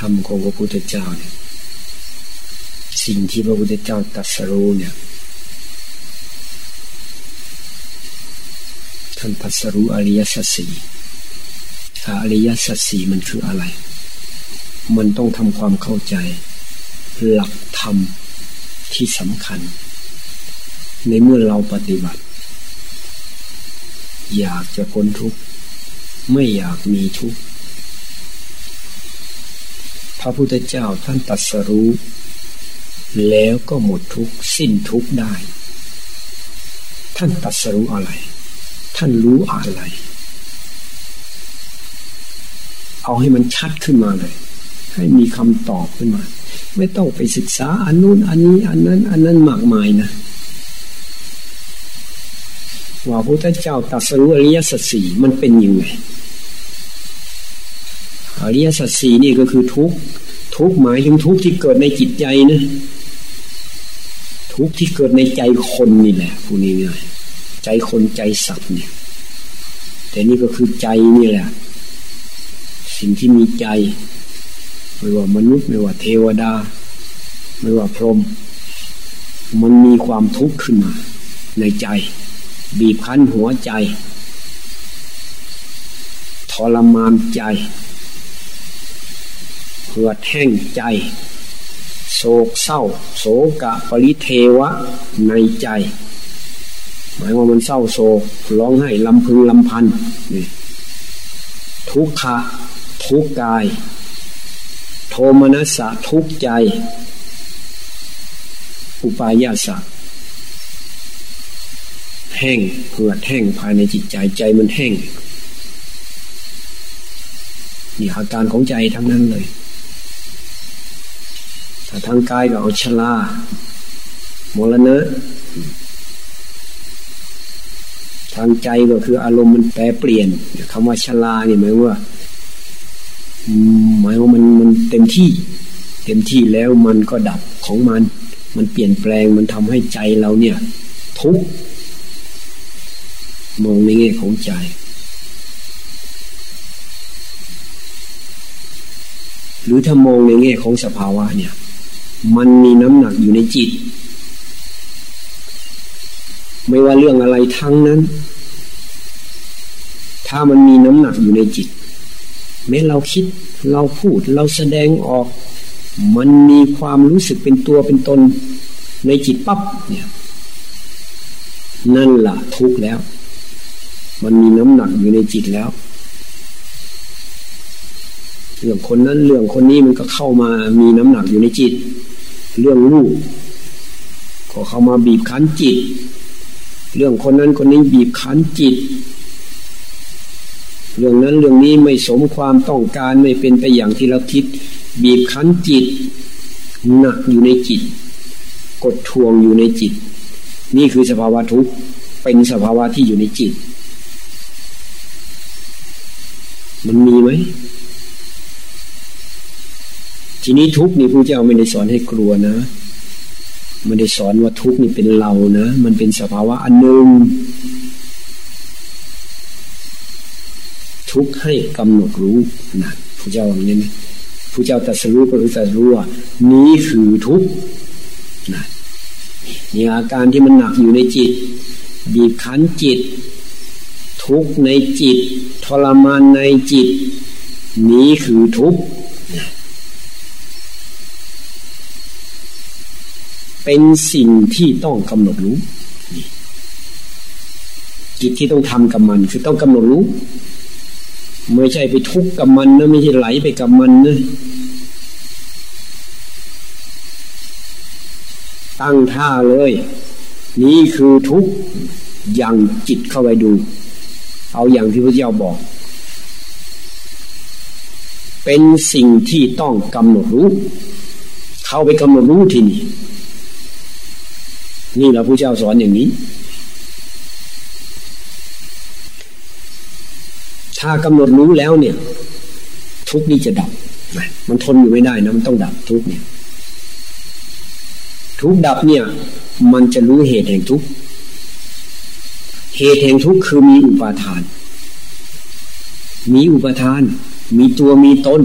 รรมของพระพุทธเจ้าเนี่ย สิ่งที่พระพุทธเจ้าตรัสรู้เนี่ย ท่านตรัสรู้อริยสัจสี่อริยสัจสี่มันคืออะไร มันต้องทำความเข้าใจ หลักธรรมที่สำคัญ ในเมื่อเราปฏิบัติ อยากจะพ้นทุกข์ ไม่อยากมีทุกข์ พระพุทธเจ้าท่านตรัสรู้ แล้วก็หมดทุกสิ้นทุกได้ ท่านตรัสรู้อะไร ท่านรู้อะไร เอาให้มันชัดขึ้นมาเลย ให้มีคำตอบขึ้นมา ไม่ต้องไปศึกษาอันนู้นอันนี้อันนั้นอันนั้นมากมายนะว่าพระพุทธเจ้าตรัสรู้อริยสัจสี่มันเป็นยังไง ริยสัจสี่นี่ก็คือทุกทุกหมายถึงทุกที่เกิดในจิตใจนะทุกที่เกิดในใจคนนี่แหละพูดง่ายๆใจคนใจสัตว์เนี่ย แต่นี่ก็คือใจนี่แหละ สิ่งที่มีใจ ไม่ว่ามนุษย์ไม่ว่าเทวดา ไม่ว่าพรหมมันมีความทุกข์ขึ้นมา ในใจ บีบคั้นหัวใจทรมานใจ เหือดแห้งใจ โศกเศร้า โศกะปริเทวะในใจ หมายว่ามันเศร้าโศกร้องไห้ลำพึงลำพันนี่ทุกขะทุกกาย โทมนัสสะทุกใจ อุปายาสะแห้งเหือดแห้งภายในจิตใจใจมันแห้งนี่อาการของใจทั้งนั้นเลย ถ้าทางกายก็เอาชลามรณะ ทางใจก็คืออารมณ์มันแปรเปลี่ยนคำว่าชลาเนี่ยหมายว่าหมายว่ามันมันเต็มที่ เต็มที่แล้วมันก็ดับของมัน มันเปลี่ยนแปลงมันทำให้ใจเราเนี่ย ทุกมองในแง่ของใจหรือถ้ามองในแง่ของสภาวะเนี่ย มันมีน้ำหนักอยู่ในจิต ไม่ว่าเรื่องอะไรทั้งนั้น ถ้ามันมีน้ำหนักอยู่ในจิต แม้เราคิดเราพูดเราแสดงออก มันมีความรู้สึกเป็นตัวเป็นตน ในจิตปั๊บเนี่ยนั่นละทุกแล้ว มันมีน้ำหนักอยู่ในจิตแล้ว เรื่องคนนั้นเรื่องคนนี้มันก็เข้ามามีน้ำหนักอยู่ในจิต เรื่องลูกก็เข้ามาบีบคั้นจิต เรื่องคนนั้นคนนี้บีบคั้นจิต เรื่องนั้นเรื่องนี้ไม่สมความต้องการไม่เป็นไปอย่างที่เราคิด บีบคั้นจิต หนักอยู่ในจิต กดทวงอยู่ในจิต นี่คือสภาวะทุกข์เป็นสภาวะที่อยู่ในจิต มันมีไหม ทีนี้ทุกนี่พระเจ้าไม่ได้สอนให้กลัวนะไม่ได้สอนว่าทุกนี่เป็นเรานะ มันเป็นสภาวะอันหนึ่งทุกให้กำหนดรู้นะพระเจ้าอย่างนี้นะพระเจ้าตรัสรู้ก็คือตรัสรู้ว่านี้คือทุกนะนี่อาการที่มันหนักอยู่ในจิต บีบคั้นจิต ทุกในจิต ทรมานในจิต นี้คือทุกข์ เป็นสิ่งที่ต้องกำหนดรู้จิตที่ต้องทำกับมันคือต้องกำหนดรู้ ไม่ใช่ไปทุกข์กับมันนะไม่ใช่ไหลไปกับมันนะตั้งท่าเลย นี่คือทุกข์อย่างจิตเข้าไปดู เอาอย่างที่พระเจ้าบอก เป็นสิ่งที่ต้องกำหนดรู้ เข้าไปกำหนดรู้ทีนี่ นี่เราผู้เจ้าสอนอย่างนี้ ถ้ากำหนดรู้แล้วเนี่ย ทุกนี้จะดับ มันทนอยู่ไม่ได้นะมันต้องดับทุกเนี่ย ทุกดับเนี่ย มันจะรู้เหตุแห่งทุกเหตุแห่งทุกคือมีอุปาทาน มีอุปาทาน มีตัวมีตน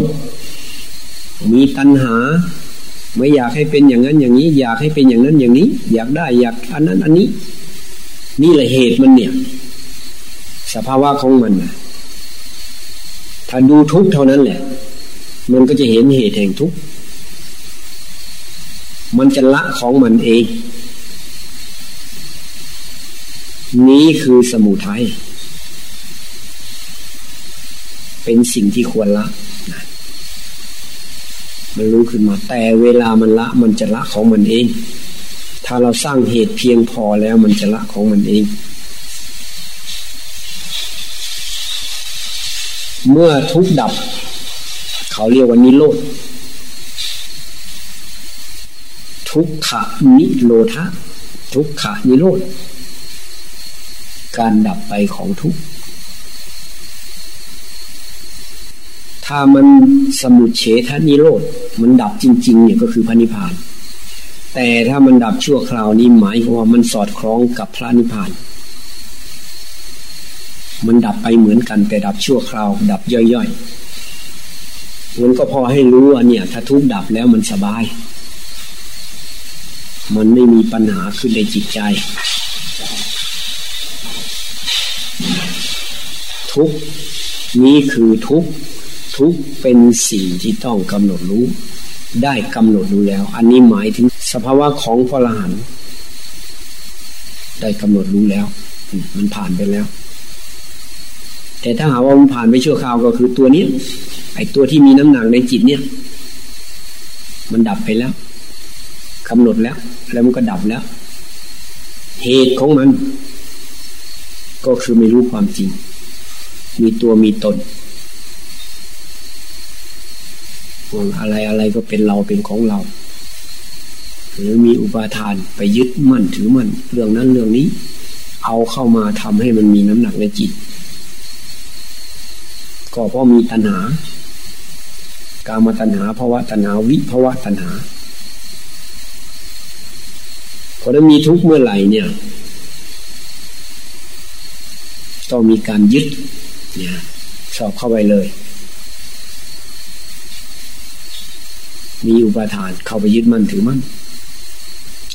มีตัณหา ไม่อยากให้เป็นอย่างนั้นอย่างนี้ อยากให้เป็นอย่างนั้นอย่างนี้ อยากได้อยากอันนั้นอันนี้ นี่แหละเหตุมันเนี่ย สภาวะของมันถ้าดูทุกเท่านั้นแหละ มันก็จะเห็นเหตุแห่งทุกมันจะละของมันเอง นี้คือสมุทัยเป็นสิ่งที่ควรละนะ มันรู้ขึ้นมา แต่เวลามันละมันจะละของมันเอง ถ้าเราสร้างเหตุเพียงพอแล้วมันจะละของมันเอง เมื่อทุกดับ เขาเรียกว่านิโรธทุกขนิโรธะทุกขานิโรธการดับไปของทุก ถ้ามันสมุดเฉทนิโรธมันดับจริง ๆ เนี่ยก็คือพระนิพพาน แต่ถ้ามันดับชั่วคราวนี้หมายความว่ามันสอดคล้องกับพระนิพพาน มันดับไปเหมือนกัน แต่ดับชั่วคราว ดับย่อยๆมันก็พอให้รู้ว่าเนี่ย ถ้าทุกดับแล้วมันสบาย มันไม่มีปัญหาขึ้นในจิตใจ ทุกนี้คือทุก ทุกเป็นสิ่งที่ต้องกำหนดรู้ ได้กำหนดรู้แล้ว อันนี้หมายถึงสภาวะของพระหันได้กำหนดรู้แล้ว มันผ่านไปแล้ว แต่ถ้าหาว่ามันผ่านไปชั่วคราวก็คือตัวนี้ไอ้ตัวที่มีน้ำหนักในจิตเนี่ย มันดับไปแล้วกำหนดแล้ว แล้วมันก็ดับแล้ว เหตุของมัน ก็คือไม่รู้ความจริง มีตัวมีตน อะไรอะไรก็เป็นเราเป็นของเรา หรือมีอุปาทานไปยึดมั่นถือมั่นเรื่องนั้นเรื่องนี้ เอาเข้ามาทำให้มันมีน้ำหนักในจิต ก็เพราะมีตัณหา การมาตัณหาภาวะตัณหาวิภาวะตัณหาพอได้มีทุกข์เมื่อไหร่เนี่ย ต้องมีการยึดเนี่ยสอบเข้าไปเลย มีอุปทานเข้าไปยึดมั่นถือมั่น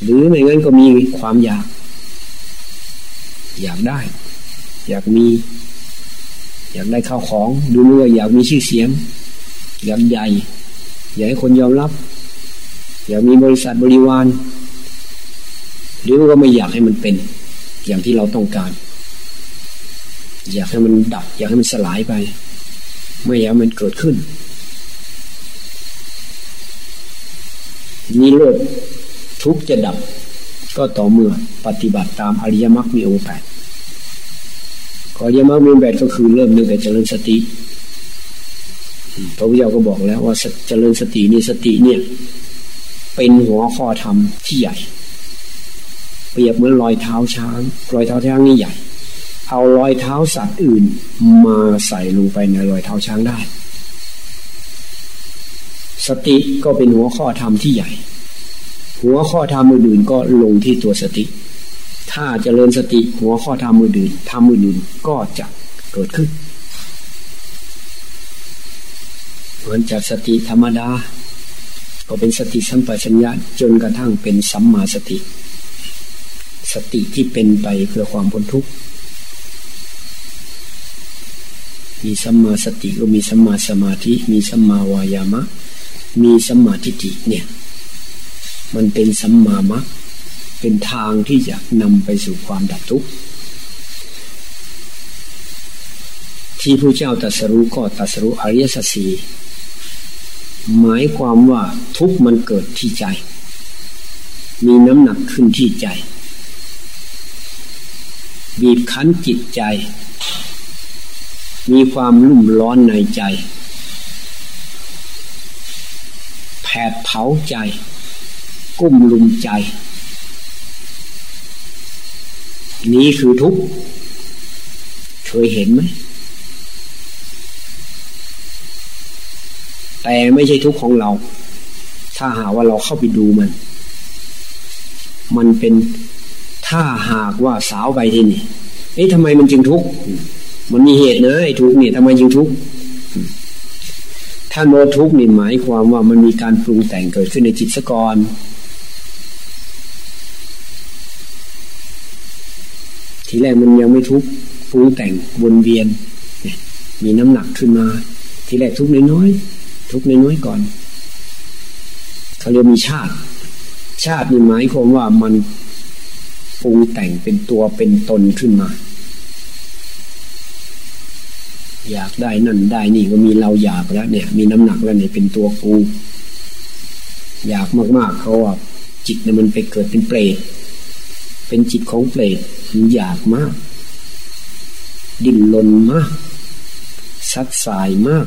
หรือไม่งั้นก็มีความอยาก อยากได้ อยากมี อยากได้ข้าวของ ดูเมื่ออยากมีชื่อเสียง อยากใหญ่ อยากให้คนยอมรับ อยากมีบริษัทบริวาร หรือว่าไม่อยากให้มันเป็น อย่างที่เราต้องการ อยากให้มันดับ อยากให้มันสลายไป ไม่อยากมันเกิดขึ้น นิโรธทุกจะดับ ก็ต่อเมื่อปฏิบัติตามอริยมรรคมีองค์แปดอริยมรรคมีองค์แปดก็คือเริ่มตั้งแต่เจริญสติพระพุทธเจ้าก็บอกแล้วว่าเจริญสตินี่สติเนี่ย เป็นหัวข้อธรรมที่ใหญ่ เปรียบเหมือนรอยเท้าช้าง รอยเท้าช้างนี่ใหญ่ เอารอยเท้าสัตว์อื่น มาใส่ลงไปในรอยเท้าช้างได้ สติก็เป็นหัวข้อธรรมที่ใหญ่ หัวข้อธรรมอื่นๆก็ลงที่ตัวสติ ถ้าจเจริญสติหัวข้อธรรมอื่นธรรมอื่นก็จะเกิดขึ้นเหมือนจากสติธรรมดา ก็เป็นสติสัมปชัญญะจนกระทั่งเป็นสัมมาสติ สติที่เป็นไปเพื่อความพ้นทุกข์มีสัมมาสติก็มีสัมมาสมาธิ มีสัมมาวายามะ มีสัมมาทิฏฐิเนี่ย มันเป็นสัมมามะเป็นทางที่จะนำไปสู่ความดับทุกข์ที่พระเจ้าตรัสรู้ก็ตรัสรู้อริยสัจสีหมายความว่าทุกข์มันเกิดที่ใจ มีน้ำหนักขึ้นที่ใจ บีบคั้นจิตใจ มีความรุ่มร้อนในใจ แผด เผาใจ กุ้มลุมใจ นี่คือทุกข์เคยเห็นไหมแต่ไม่ใช่ทุกข์ของเรา ถ้าหาว่าเราเข้าไปดูมัน มันเป็นถ้าหากว่าสาวไปที่นี่เอ๊ะทำไมมันจึงทุกข์มันมีเหตุนะไอ้ทุกข์เนี่ยทำไมจึงทุกข์ ถ้าโนทุกนี่หมายความว่ามันมีการปรุงแต่งเกิดขึ้นในจิตสกรทีแรกมันยังไม่ทุกปรุงแต่งวนเวียน มีน้ำหนักขึ้นมา ทีแรกทุกน้อยๆทุกน้อยๆก่อนเขาเรียกมีชาติ ชาตินี่หมายความว่ามันปรุงแต่งเป็นตัวเป็นตนขึ้นมา อยากได้นั่นได้นี่ก็มีเราอยากแล้ว เนี่ย มีน้ำหนักแล้วเนี่ยเป็นตัวกูอยากมากๆเขาว่าจิตเนี่ยมันไปเกิดเป็นเปรตเป็นจิตของเปรตมันอยากมาก ดิ้นรนมากซัดสายมาก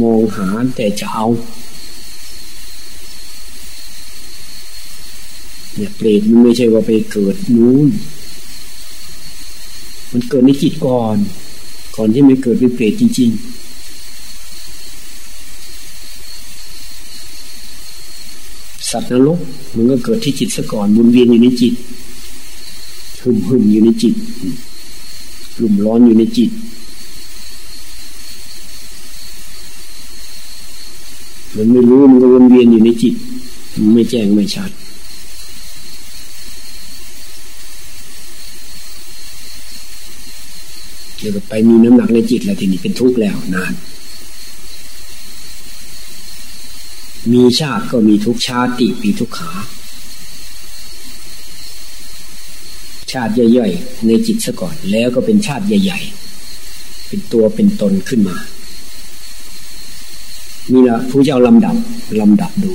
มองหาแต่จะเอาเนี่ยเปรตมันไม่ใช่ว่าไปเกิดนู้น มันเกิดในจิตก่อน ก่อนที่มันเกิดเป็นเปรตจริง ๆ สัตว์นรกมันก็เกิดที่จิตซะก่อนบุญเวียนอยู่ในจิตหึมหึมอยู่ในจิตกลุ่มร้อนอยู่ในจิต มันไม่รู้มันก็วนเวียนอยู่ในจิต มันไม่แจ้งไม่ชัด เกี่ยวไปมีน้ำหนักในจิตแล้วทีนี้เป็นทุกข์แล้วนาน มีชาติก็มีทุกชาติปีทุกขา ชาติย่อยๆในจิตซะก่อน แล้วก็เป็นชาติใหญ่ ๆ เป็นตัวเป็นตนขึ้นมานี่ละผู้เจ้าลำดับลำดับดู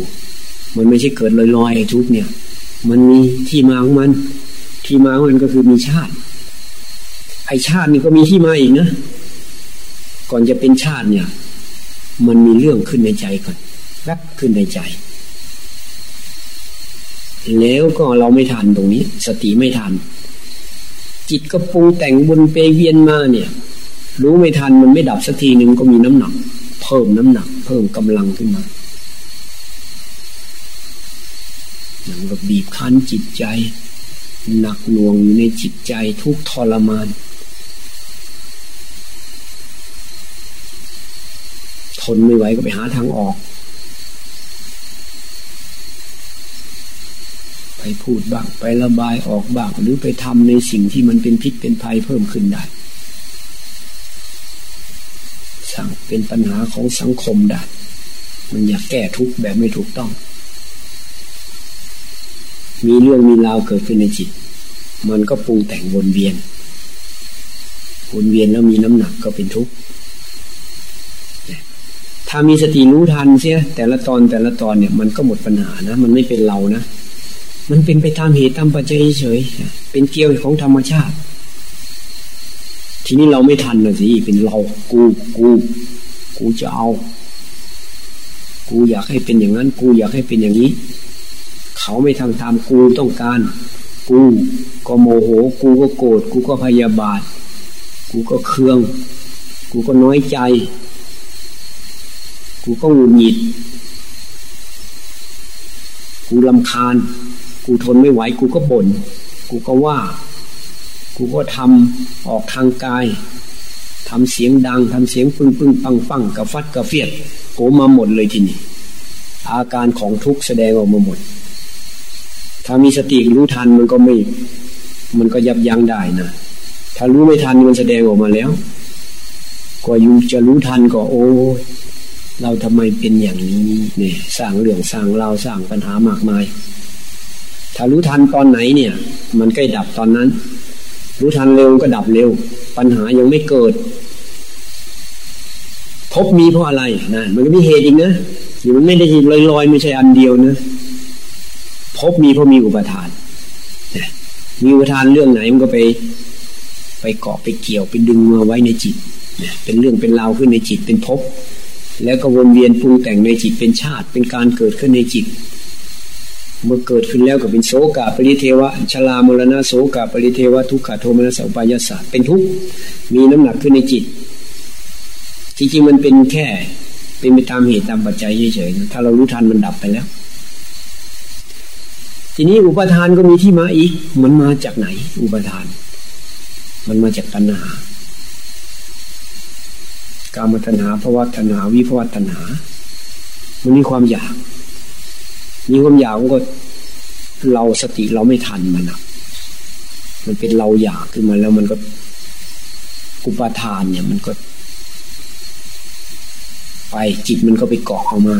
มันไม่ใช่เกิดลอยๆทุกเนี่ย มันมีที่มาของมัน ที่มาของมันก็คือมีชาติ ไอชาตินี่ก็มีที่มาอีกนะ ก่อนจะเป็นชาติเนี่ย มันมีเรื่องขึ้นในใจก่อนแวบขึ้นในใจ แล้วก็เราไม่ทันตรงนี้ สติไม่ทัน จิตก็ปรุงแต่งบนเปเวียนมาเนี่ย รู้ไม่ทันมันไม่ดับสักทีหนึ่งก็มีน้ำหนัก เพิ่มน้ำหนัก เพิ่มกำลังขึ้นมาอย่างแบบบีบคั้นจิตใจหนักหน่วงอยู่ในจิตใจทุกทรมาน ทนไม่ไหวก็ไปหาทางออก ไปพูดบ้าง ไประบายออกบ้าง หรือไปทำในสิ่งที่มันเป็นพิษเป็นภัยเพิ่มขึ้นได้สั่งเป็นปัญหาของสังคมได้ มันอยากแก้ทุกแบบไม่ถูกต้อง มีเรื่องมีราวเกิดขึ้นในจิต มันก็ปรุงแต่งวนเวียน วนเวียนแล้วมีน้ำหนักก็เป็นทุกข์ ถ้ามีสติรู้ทันเสียแต่ละตอนแต่ละตอนเนี่ยมันก็หมดปัญหานะมันไม่เป็นเรานะ มันเป็นไปตามเหตุตามปัจจัยเฉยเป็นเกี่ยวของธรรมชาติ ทีนี้เราไม่ทันนะสิเป็นเรากูกูกูจะเอา กูอยากให้เป็นอย่างนั้น กูอยากให้เป็นอย่างนี้ เขาไม่ทำตามกูต้องการ กูก็โมโห กูก็โกรธ กูก็พยาบาท กูก็เคือง กูก็น้อยใจ กูก็หงุดหงิด กูลำคาญ กูทนไม่ไหว กูก็บน่น กูก็ว่า กูก็ทำออกทางกายทำเสียงดังทำเสียงปึ้งปึ้งปังปังกระฟัดกระเฟียดโกมาหมดเลยทีนี้อาการของทุกข์แสดงออกมาหมด ถ้ามีสติรู้ทันมันก็ไม่ มันก็ยับยั้งได้นะถ้ารู้ไม่ทันมันแสดงออกมาแล้ว ก็ยุ่จะรู้ทันก็โอ้ เราทำไมเป็นอย่างนี้เนี่ยสร้างเรื่องสร้างเราสร้างปัญหามากมาย ถ้ารู้ทันตอนไหนเนี่ย มันใก็ดับตอนนั้น รู้ทันเร็วก็ดับเร็ว ปัญหายังไม่เกิด พบมีเพราะอะไรนะมันก็มีเหตุอีกนะอยู่มันไม่ได้ลอยลอยไม่ใช่อันเดียวนะพบมีเพราะมีอุปทานมีอุปทานเรื่องไหนมันก็ไป ไปเกาะไปเกี่ยวไปดึงมาไว้ในจิตเป็นเรื่องเป็นราวขึ้นในจิตเป็นภพ แล้วก็วนเวียนปรุงแต่งในจิตเป็นชาติ เป็นการเกิดขึ้นในจิต เมื่อเกิดขึ้นแล้วก็เป็นโสกาปริเทวะชลามรณะโสกาปริเทวะทุกขโทมนัสอุปายาสะเป็นทุกข์มีน้ำหนักขึ้นในจิตจริงๆมันเป็นแค่เป็นไปตามเหตุตามปัจจัยเฉยๆถ้าเรารู้ทันมันดับไปแล้ว ทีนี้อุปทานก็มีที่มาอีก มันมาจากไหน อุปทาน มันมาจากตัณหา กามตัณหาภาวะตัณหาวิภวตัณหา มันมีความอยาก มีความอยากก็เราสติเราไม่ทันมันอะมันเป็นเราอยากขึ้นมาแล้วมันก็อุปทานเนี่ยมันก็ ไปจิตมันก็ไปเกาะออกมา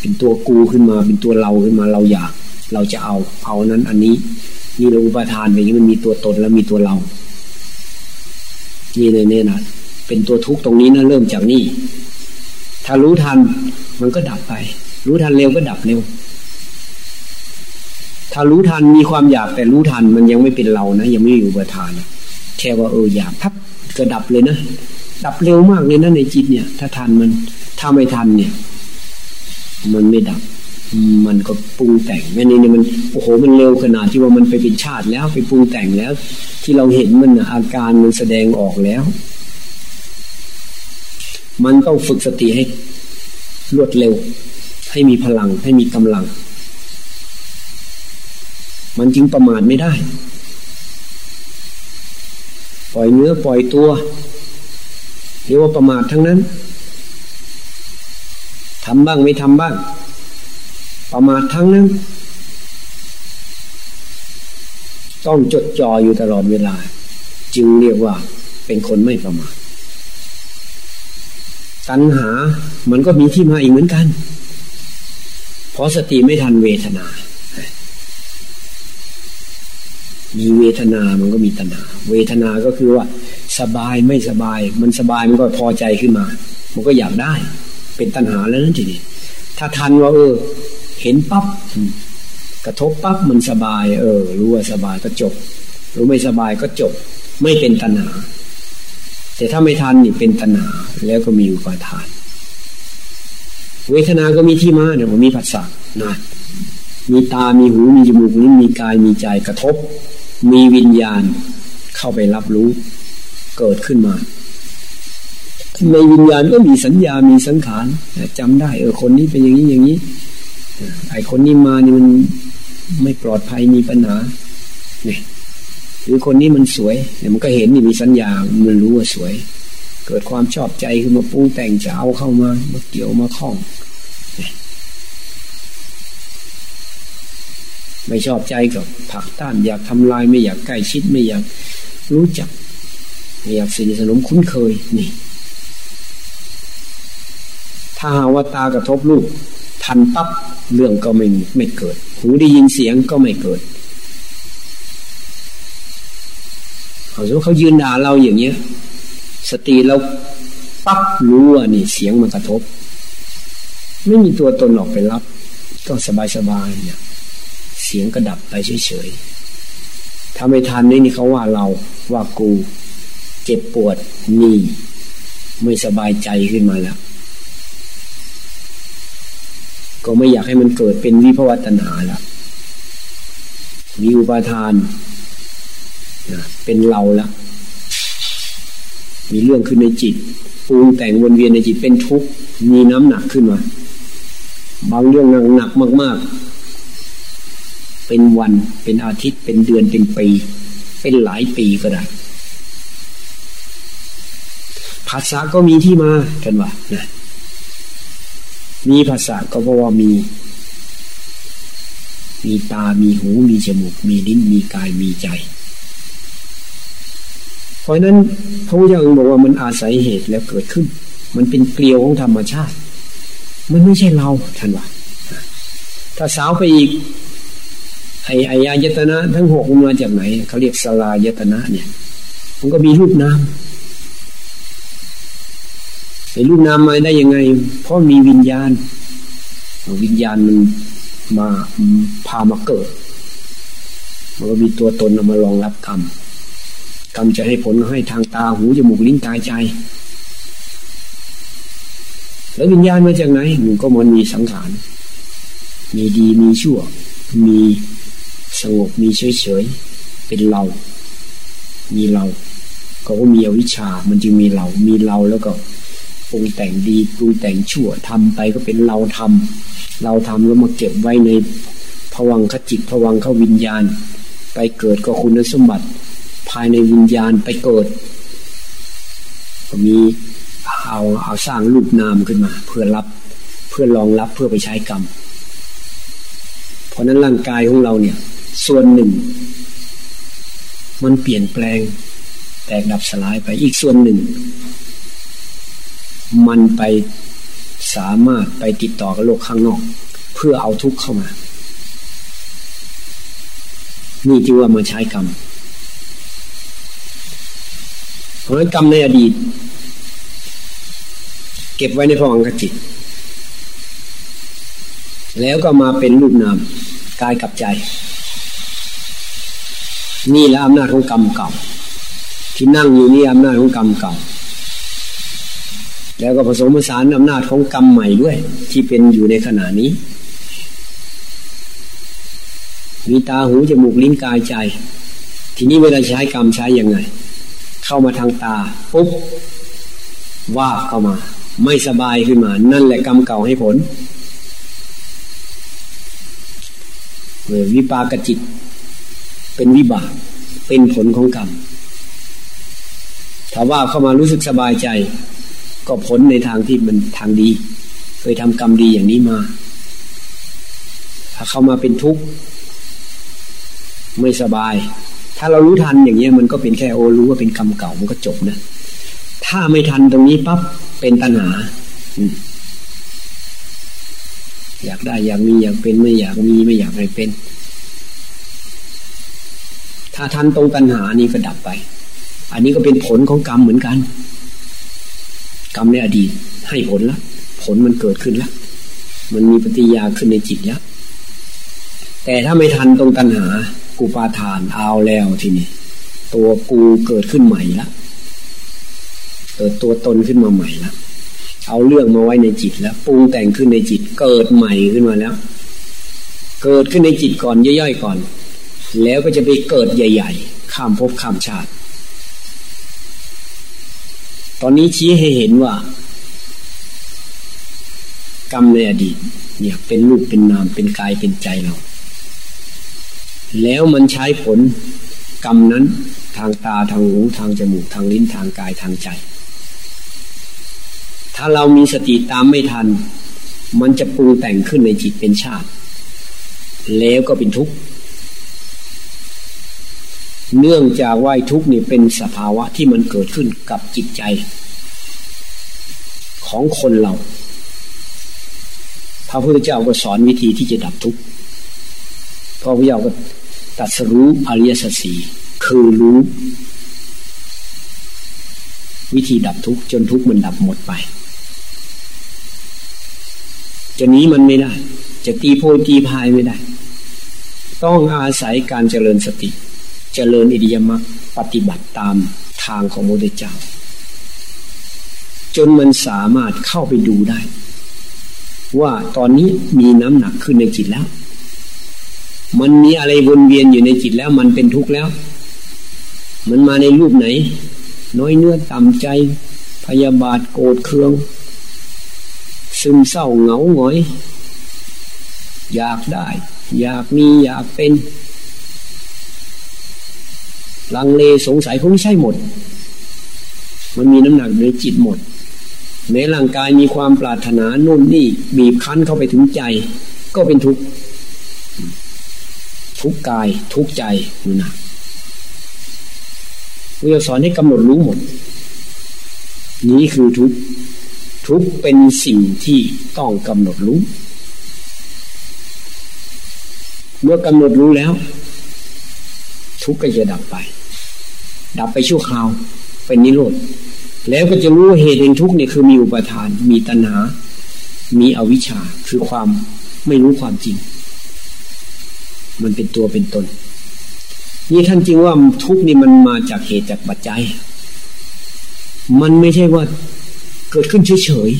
เป็นตัวกูขึ้นมา เป็นตัวเราขึ้นมาเราอยาก เราจะเอาเอานั้นอันนี้นี่เราอุปทานไปนี้มันมีตัวตนแล้วมีตัวเรา นี่เลยเนี่ยนะ เป็นตัวทุกข์ตรงนี้นะเริ่มจากนี่ถ้ารู้ทันมันก็ดับไป รู้ทันเร็วก็ดับเร็ว ถ้ารู้ทันมีความอยากแต่รู้ทันมันยังไม่เป็นเรานะยังไม่อยู่ประทานแค่ว่าเอออยากพับก็ดับเลยนะดับเร็วมากเลยนะในจิตเนี่ย ถ้าทันมันถ้าไม่ทันเนี่ย มันไม่ดับ มันก็ปรุงแต่งแม่นี่เนี่ยมันโอ้โหมันเร็วขนาดที่ว่ามันไปเป็นชาติแล้วไปปรุงแต่งแล้ว ที่เราเห็นมันอาการมันแสดงออกแล้ว มันต้องฝึกสติให้รวดเร็ว ให้มีพลังให้มีกำลัง มันจึงประมาทไม่ได้ ปล่อยเนื้อปล่อยตัวเรียกว่าประมาททั้งนั้นทำบ้างไม่ทำบ้าง ประมาททั้งนั้น ต้องจดจ่ออยู่ตลอดเวลา จึงเรียกว่าเป็นคนไม่ประมาท ตัณหามันก็มีที่มาอีกเหมือนกัน เพราะสติไม่ทันเวทนา มีเวทนามันก็มีตัณหา เวทนาก็คือว่า สบายไม่สบาย มันสบายมันก็พอใจขึ้นมา มันก็อยากได้ เป็นตัณหาแล้วนั่นทีนี้ถ้าทันว่าเออ เห็นปั๊บกระทบปั๊บมันสบาย เออ รู้ว่าสบายก็จบ รู้ไม่สบายก็จบ ไม่เป็นตัณหา แต่ถ้าไม่ทันนี่เป็นตัณหาแล้วก็มีอุปาทาน เวทนา ก็มีที่มาเนี่ยผมมีผัสสะนะมีตา มีหู มีจมูก มีกาย มีใจกระทบ มีวิญญาณเข้าไปรับรู้ เกิดขึ้นมา ในวิญญาณก็มีสัญญา มีสังขารจำได้ เออ คนนี้เป็นอย่างนี้ อย่างนี้ ไอคนนี้มานี่มันไม่ปลอดภัย มีปัญหาเนี่ย หรือคนนี้มันสวยเนี่ยมันก็เห็นนี่มีสัญญา มันรู้ว่าสวย เกิดความชอบใจขึ้นมาปูแต่งจะเอาเข้ามามาเกี่ยวมาคล้อง ไม่ชอบใจกับผักต้าน อยากทำลายไม่อยากใกล้ชิดไม่อยากรู้จัก ไม่อยากสนิทสนมคุ้นเคยนี่ ถ้าหาว่าตากระทบลูกทันปั๊บเรื่องก็ไม่ไม่เกิด หูได้ยินเสียงก็ไม่เกิดเขา สมมติเขายืนด่าเราอย่างเงี้ย สติเราปั๊บรู้ว่านี่เสียงมันกระทบ ไม่มีตัวตนออกไปรับ ก็สบายสบายเนี่ย เสียงก็ดับไปเฉยๆถ้าไม่ทันนี่นี่เขาว่าเราว่ากู เจ็บปวดนี่ไม่สบายใจขึ้นมาแล้วก็ไม่อยากให้มันเกิดเป็นวิภวัตนาแล้วมีอุปาทาน เป็นเราแล้วมีเรื่องขึ้นในจิตปรุงแต่งวนเวียนในจิตเป็นทุกข์มีน้ำหนักขึ้นมา บางเรื่องหนักมาก ๆ เป็นวันเป็นอาทิตย์เป็นเดือนเป็นปี เป็นหลายปีก็ได้ภาษาก็มีที่มากันว่านะมีภาษาก็เพราะว่ามี มีตา มีหู มีจมูก มีลิ้น มีกาย มีใจ เพราะนั้นพระพุทธเจ้าบอกว่ามันอาศัยเหตุแล้วเกิดขึ้น มันเป็นเกลียวของธรรมชาติ มันไม่ใช่เราท่านว่าถ้าสาวไปอีกไอ้ไอ้อายตนะ ทั้งหกมันมาจากไหนเขาเรียกสลายตนะเนี่ย มันก็มีรูปนามไอ้รูปนามมาได้ยังไง เพราะมีวิญญาณ วิญญาณมันมาพามาเกิดมันก็มีตัวตนมารองรับกรรม กรรมจะให้ผลให้ทางตาหูจมูกลิ้นกายใจ แล้ววิญญาณมาจากไหนหนึ่งก็มันมีสังขาร มีดีมีชั่ว มีสงบมีเฉยเฉยเป็นเรา มีเรา ก็มีอวิชชา มันจึงมีเรา มีเราแล้วก็ปรุงแต่งดีปรุงแต่งชั่วทำไปก็เป็นเราทำเราทำแล้วมาเก็บไว้ในผวังขจิตผวังเข้าวิญญาณ ไปเกิดก็คุณสมบัติ ภายในวิญญาณไปเกิดก็มีเอาเอาสร้างรูปนามขึ้นมา เพื่อรับเพื่อรองรับเพื่อไปใช้กรรม เพราะนั้นร่างกายของเราเนี่ย ส่วนหนึ่ง มันเปลี่ยนแปลง แตกดับสลายไปอีกส่วนหนึ่ง มันไปสามารถไปติดต่อกับโลกข้างนอก เพื่อเอาทุกข์เข้ามา นี่จึงว่ามาใช้กรรม เพ ราะกรรมในอดีต เก็บไว้ในพวังคจิต แล้วก็มาเป็นรูปนามกายกับใจ นี่แหละอำนาจของกรรมเก่า ที่นั่งอยู่นี่อำนาจของกรรมเก่า แล้วก็ผสมผสานอำนาจของกรรมใหม่ด้วย ที่เป็นอยู่ในขณะนี้ มีตาหูจมูกลิ้นกายใจ ทีนี้เวลาใช้กรรมใช้ยังไง เข้ามาทางตาปุ๊บว่าเข้ามา ไม่สบายขึ้นมา นั่นแหละกรรมเก่าให้ผลวิปากจิต เป็นวิบาก เป็นผลของกรรมถ้าว่าเข้ามารู้สึกสบายใจ ก็ผลในทางที่มันทางดี เคยทำกรรมดีอย่างนี้มา ถ้าเข้ามาเป็นทุกข์ ไม่สบาย ถ้าเรารู้ทันอย่างเงี้ยมันก็เป็นแค่โอรู้ว่าเป็นกรรมเก่ามันก็จบนะถ้าไม่ทันตรงนี้ปั๊บเป็นตัณหาอยากได้อยากมีอยากเป็นไม่อยากมีไม่อยากให้เป็น ถ้าทันตรงตัณหานี้ก็ดับไป อันนี้ก็เป็นผลของกรรมเหมือนกัน กรรมในอดีตให้ผลละผลมันเกิดขึ้นละมันมีปฏิยาขึ้นในจิตแล้วแต่ถ้าไม่ทันตรงตัณหา กูปาทานเอาแล้วทีนี้ตัวกูเกิดขึ้นใหม่ละเกิดตัวตนขึ้นมาใหม่ละเอาเรื่องมาไว้ในจิตแล้วปรุงแต่งขึ้นในจิตเกิดใหม่ขึ้นมาแล้ว เกิดขึ้นในจิตก่อนย่อยๆก่อน แล้วก็จะไปเกิดใหญ่ ๆ ข้ามภพข้ามชาติ ตอนนี้ชี้ให้เห็นว่า กรรมในอดีต เนี่ยเป็นรูปเป็นนามเป็นกายเป็นใจเรา แล้วมันใช้ผลกรรมนั้นทางตาทางหูทางจมูกทางลิ้นทางกายทางใจ ถ้าเรามีสติตามไม่ทัน มันจะปรุงแต่งขึ้นในจิตเป็นชาติ แล้วก็เป็นทุกข์ เนื่องจากว่าทุกข์นี่เป็นสภาวะที่มันเกิดขึ้นกับจิตใจ ของคนเรา พระพุทธเจ้าก็สอนวิธีที่จะดับทุกข์พระพุทธเจ้าก็ ตัดสรู้อริยสัจสีคือรู้ วิธีดับทุกข์จนทุกข์มันดับหมดไป จะนี้มันไม่ได้ จะตีโพตีพายไม่ได้ ต้องอาศัยการเจริญสติ เจริญอิริยมรรคปฏิบัติตามทางของพระพุทธเจ้า จนมันสามารถเข้าไปดูได้ ว่าตอนนี้มีน้ำหนักขึ้นในจิตแล้ว มันมีอะไรวนเวียนอยู่ในจิตแล้ว มันเป็นทุกข์แล้ว มันมาในรูปไหน น้อยเนื้อต่ำใจ พยาบาทโกรธเคือง ซึมเศร้าเหงาหงอย อยากได้ อยากมีอยากเป็นลังเลสงสัยพวกนี้ใช่หมด มันมีน้ำหนักในจิตหมดแม้ร่างกายมีความปรารถนาโน่นนี่บีบคั้นเข้าไปถึงใจ ก็เป็นทุกข์ ทุกกายทุกใจนู่นะเราสอนให้กำหนดรู้หมด นี้คือทุกทุกเป็นสิ่งที่ต้องกำหนดรู้ เมื่อกำหนดรู้แล้ว ทุกก็จะดับไป ดับไปชั่วคราว เป็นนิโรธแล้วก็จะรู้เหตุแห่งทุกเนี่ยคือมีอุปทาน มีตัณหา มีอวิชชา คือความไม่รู้ความจริง มันเป็นตัวเป็นตน นี่ท่านจริงว่าทุกนี่มันมาจากเหตุจากปัจจัย มันไม่ใช่ว่าเกิดขึ้นเฉย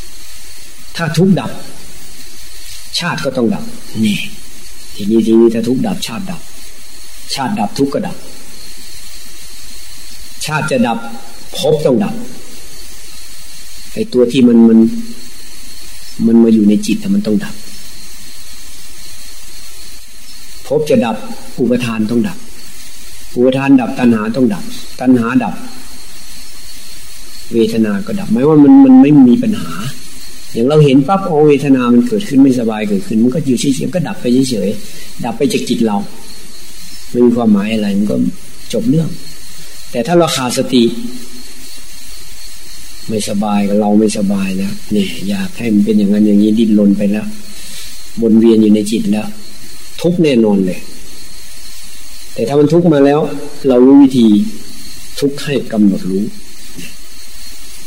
ๆ ถ้าทุกข์ดับ ชาติก็ต้องดับนี่ทีนี้ทีนี้ถ้าทุกข์ดับชาติดับ ชาติดับทุกข์ก็ดับ ชาติจะดับภพต้องดับไอ้ตัวที่มันมันมันมาอยู่ในจิตแต่มันต้องดับ ภพจะดับอุปทานต้องดับ อุปทานดับตัณหาต้องดับ ตัณหาดับ เวทนาก็ดับหมายว่ามันมันไม่มีปัญหา อย่างเราเห็นปั๊บโอเวทนามันเกิดขึ้นไม่สบายเกิดขึ้น มันก็อยู่เฉยๆก็ดับไปเฉยๆดับไปจากจิตเราไม่มีความหมายอะไรมันก็จบเรื่อง แต่ถ้าเราขาดสติ ไม่สบายเราไม่สบายแล้วเนี่ยอยากให้มันเป็นอย่างนั้นอย่างนี้ดิ้นรนไปแล้ววนเวียนอยู่ในจิตแล้ว ทุกแน่นอนเลย แต่ถ้ามันทุกมาแล้ว เรารู้วิธีทุกให้กำหนดรู้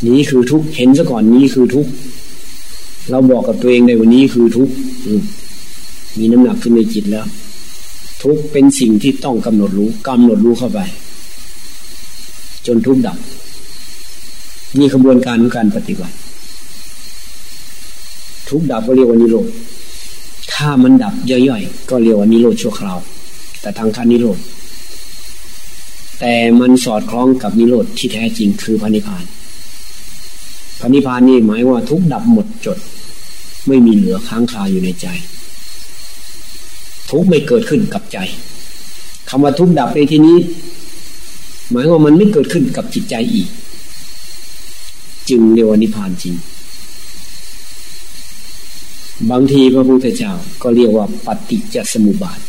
นี้คือทุกเห็นซะก่อนนี้คือทุกเราบอกกับตัวเองในวันนี้คือทุกมีน้ำหนักขึ้นในจิตแล้ว ทุกเป็นสิ่งที่ต้องกำหนดรู้กำหนดรู้เข้าไป จนทุกดับนี่ขบวนการของการปฏิบัติ ทุกดับก็เรียกว่านิโรธ ถ้ามันดับย่อยๆ ก็เรียกว่านิโรธชั่วคราว แต่ทางขั้นนิโรธ แต่มันสอดคล้องกับนิโรธที่แท้จริงคือพระนิพพานพระนิพพานนี่หมายว่าทุกดับหมดจด ไม่มีเหลือค้างคาอยู่ในใจ ทุกไม่เกิดขึ้นกับใจคำว่าทุกดับในที่นี้ หมายว่ามันไม่เกิดขึ้นกับจิตใจอีก จึงเรียกว่านิพพานจริง บางทีพระพุทธเจ้าก็เรียกว่าปฏิจจสมุปบาท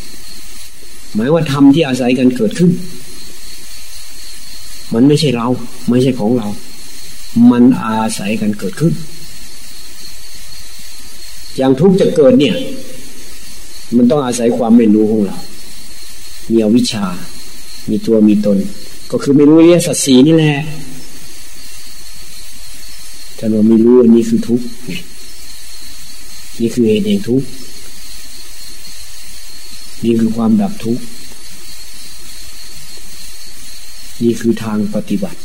หมายว่าธรรมที่อาศัยกันเกิดขึ้น มันไม่ใช่เรา ไม่ใช่ของเรา มันอาศัยกันเกิดขึ้น อย่างทุกข์จะเกิดเนี่ย มันต้องอาศัยความไม่รู้ของเรา มีอวิชชา มีตัวมีตน ก็คือไม่รู้เรียสัตสีนี่แหละถ้าเราไม่รู้อันนี้คือทุกข์ นี่คือเหตุเองทุกข์นี่คือความดับทุกข์นี่คือทางปฏิบัติ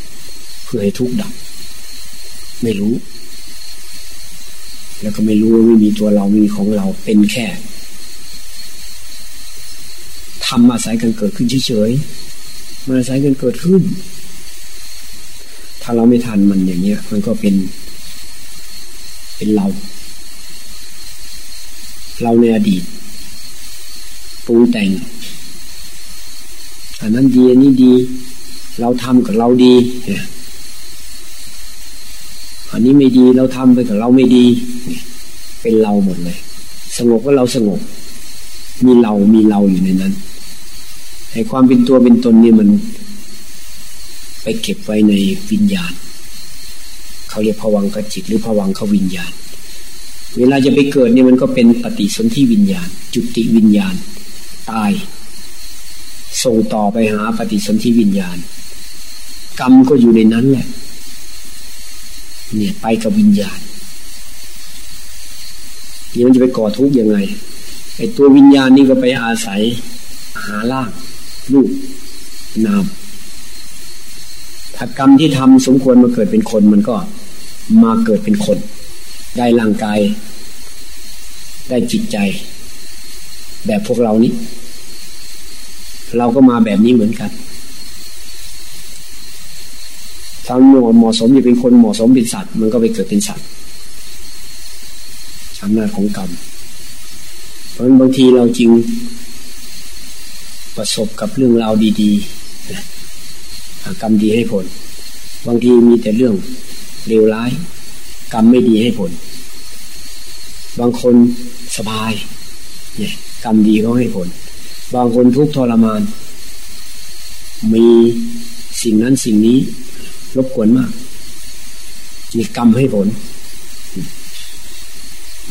เพื่อให้ทุกข์ดับ ไม่รู้ แล้วก็ไม่รู้ว่าไม่มีตัวเราไม่มีของเราเป็นแค่ทำอาศัยกันเกิดขึ้นเฉยๆมันอาศัยกันเกิดขึ้น ถ้าเราไม่ทันมันอย่างเงี้ย มันก็เป็น เป็นเรา เราในอดีตปรุงแต่ง อันนั้นดีอันนี้ดี เราทำกับเราดีเนี่ยอันนี้ไม่ดีเราทำไปกับเราไม่ดี เป็นเราหมดเลย สงบก็เราสงบ มีเรามีเราอยู่ในนั้นไอ้ความเป็นตัวเป็นตนนี่มัน ไปเก็บไว้ในวิญญาณ เขาเรียกผวังกจิตหรือผวังเขาวิญญาณ เวลาจะไปเกิดเนี่ยมันก็เป็นปฏิสนธิวิญญาณ จุติวิญญาณ ตาย ส่งต่อไปหาปฏิสนธิวิญญาณ กรรมก็อยู่ในนั้นแหละเนี่ยไปกับวิญญาณนี่มันจะไปก่อทุกข์ยังไงไอ้ตัววิญญาณนี่ก็ไปอาศัยหาล่างรูปนามถ้ากรรมที่ทำสมควรมาเกิดเป็นคนมันก็มาเกิดเป็นคน ได้ร่างกาย ได้จิตใจ แบบพวกเรานี้ เราก็มาแบบนี้เหมือนกันถ้าเหมาะสมจะเป็นคนเหมาะสมเป็นสัตว์ มันก็ไปเกิดเป็นสัตว์อำนาจของกรรม เพราะบางทีเราจริงประสบกับเรื่องราวดีๆกรรมดีให้ผล บางทีมีแต่เรื่องเลวร้าย กรรมไม่ดีให้ผล บางคนสบาย เนี่ย กรรมดีเขาให้ผล บางคนทุกข์ทรมาน มีสิ่งนั้นสิ่งนี้รบกวนมากมีกรรมให้ผล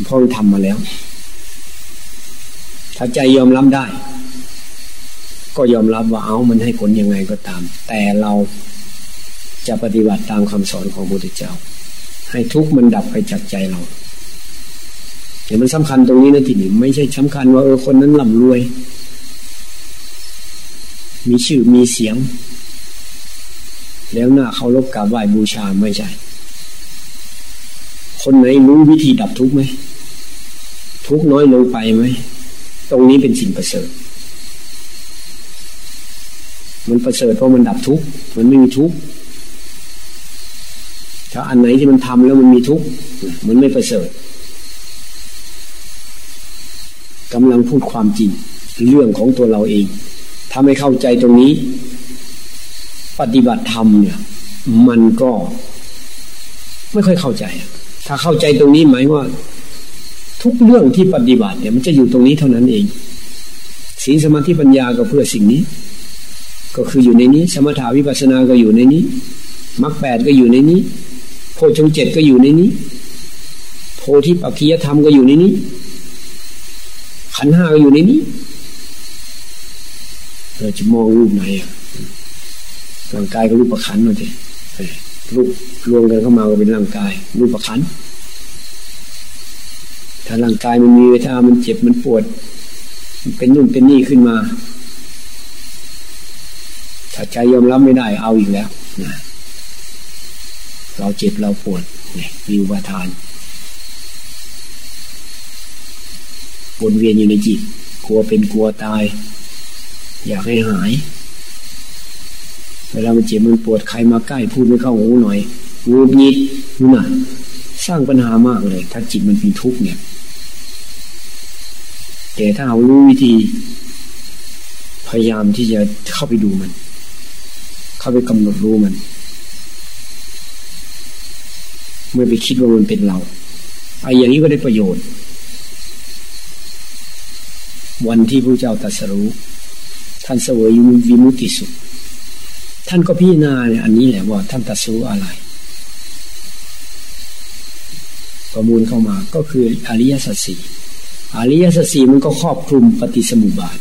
พ่อทำมาแล้ว ถ้าใจยอมรับได้ ก็ยอมรับว่าเอามันให้ผลยังไงก็ตาม แต่เราจะปฏิบัติตามคำสอนของพระพุทธเจ้า ให้ทุกมันดับไปจากใจเราเห็นมันสำคัญตรงนี้นะทีนี้ไม่ใช่สำคัญว่าเออคนนั้นร่ำรวย มีชื่อมีเสียง แล้วหน้าเขารบกราบไหว้บูชาไม่ใช่ คนไหนรู้วิธีดับทุกข์ไหมทุกน้อยลงไปไหมตรงนี้เป็นสิ่งประเสริฐ มันประเสริฐเพราะมันดับทุกข์มันไม่มีทุกข์ ถ้าอันไหนที่มันทำแล้วมันมีทุกข์มันไม่ประเสริฐกำลังพูดความจริง เรื่องของตัวเราเอง ถ้าไม่เข้าใจตรงนี้ ปฏิบัติธรรมเนี่ย มันก็ ไม่ค่อยเข้าใจ ถ้าเข้าใจตรงนี้หมายว่า ทุกเรื่องที่ปฏิบัติเนี่ย มันจะอยู่ตรงนี้เท่านั้นเองศีลสมาธิปัญญาก็เพื่อสิ่งนี้ ก็คืออยู่ในนี้ สมถาวิปัสสนาก็อยู่ในนี้มรรคแปดก็อยู่ในนี้ โพชงเจ็ดก็อยู่ในนี้ โพธิปัจจยธรรมก็อยู่ในนี้ ขันห้าก็อยู่ในนี้ เราจะมองรูปไหนอะร่างกายก็รูปประคันมาสิรูปรวมกันเข้ามาก็เป็นร่างกาย รูปประคันถ้าร่างกายมันมีเวทนามันเจ็บมันปวด มันเป็นนู่นเป็นนี่ขึ้นมา ถ้าใจยอมรับไม่ได้เอาอีกแล้วนะ เราเจ็บเราปวดเนี่ยมีอุปทานวนเวียนอยู่ในจิต กลัวเป็นกลัวตาย อยากให้หาย เวลามันเจ็บมันปวดใครมาใกล้พูดไม่เข้าหูหน่อยงูยิดนู่นน่ะ สร้างปัญหามากเลย ถ้าจิตมันเป็นทุกข์เนี่ย แต่ถ้าเรารู้วิธี พยายามที่จะเข้าไปดูมัน เข้าไปกำหนดรู้มัน เมื่อไปคิดว่ามันเป็นเราไอ้อย่างนี้ก็ได้ประโยชน์ วันที่พระเจ้าตรัสรู้ ท่านเสวยวิมุติสุข ท่านก็พิจารณาเนี่ยอันนี้แหละว่า ท่านตรัสรู้อะไร ประมูลเข้ามาก็คืออริยสัจสี่อริยสัจสี่มันก็ครอบคลุมปฏิสมุบาท